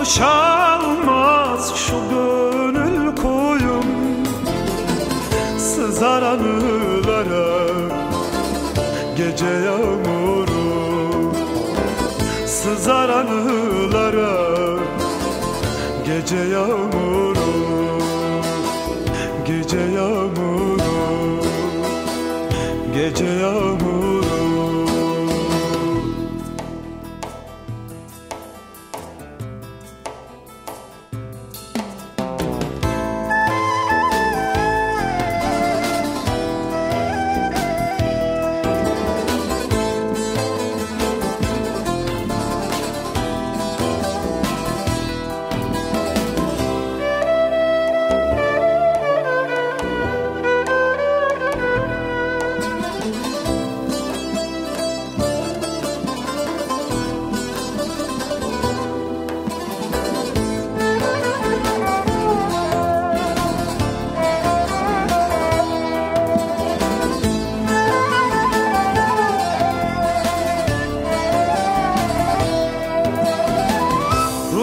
boşalmaz şu gönül koyum Sızar anılara gece yağmuru. Sızar anılara Gece yağmuru. Gece yağmuru. Gece yağmuru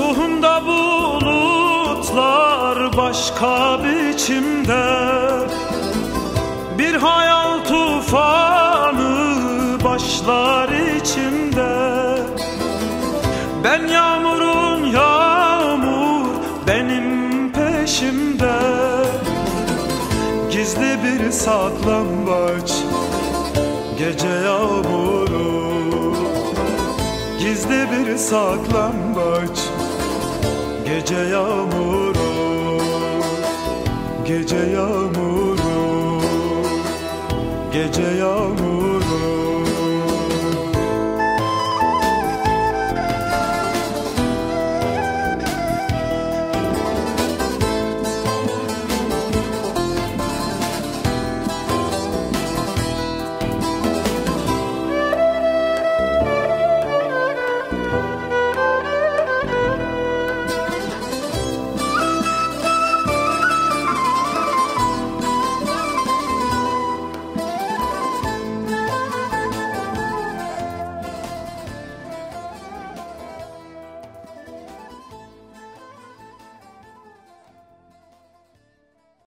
Ruhumda bulutlar başka biçimde. Bir hayal tufanı başlar içimde. Ben yağmurun yağmur benim peşimde. Gizli bir saklambaç gece yağmuru. Gizli bir saklambaç Gece yağmuru Gece yağmuru Gece yağmuru